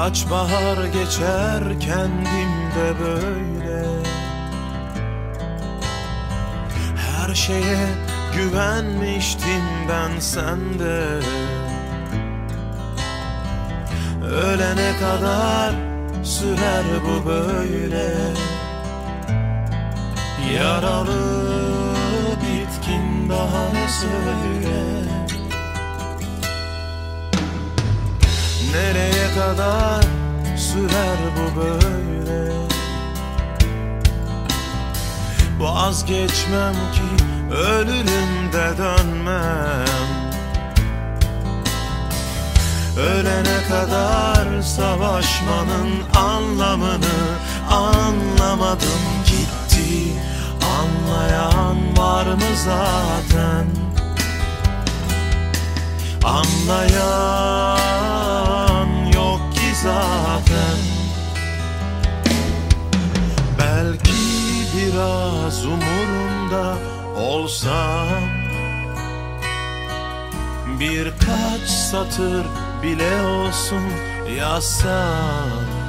Kaç bahar geçer kendimde böyle. Her şeye güvenmiştim ben sende. Ölene kadar sürer bu böyle. Yaralı bitkin daha ne söyle? Nereye kadar sürer bu böyle? Vazgeçmem ki ölürüm de dönmem. Ölene kadar savaşmanın anlamını anlamadım. Gitti Anlayan var mı zaten? Anlayan yok ki zaten biraz umurumda olsam Birkaç satır bile olsun yazsam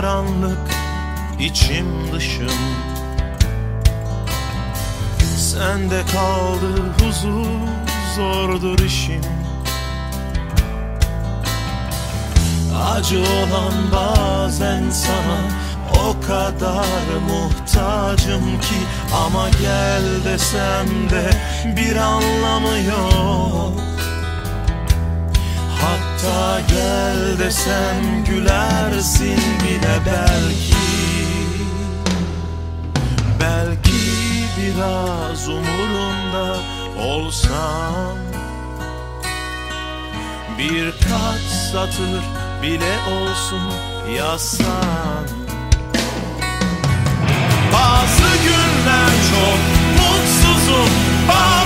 karanlık içim dışım. Sende kaldı huzur zordur işim. Acı olan bazen sana o kadar muhtacım ki Ama gel desem de bir anlamı yok Hatta gel desem gülersin bile belki. Belki biraz umurunda olsam. Birkaç satır bile olsun yazsan Bazı günler çok mutsuzum Bazı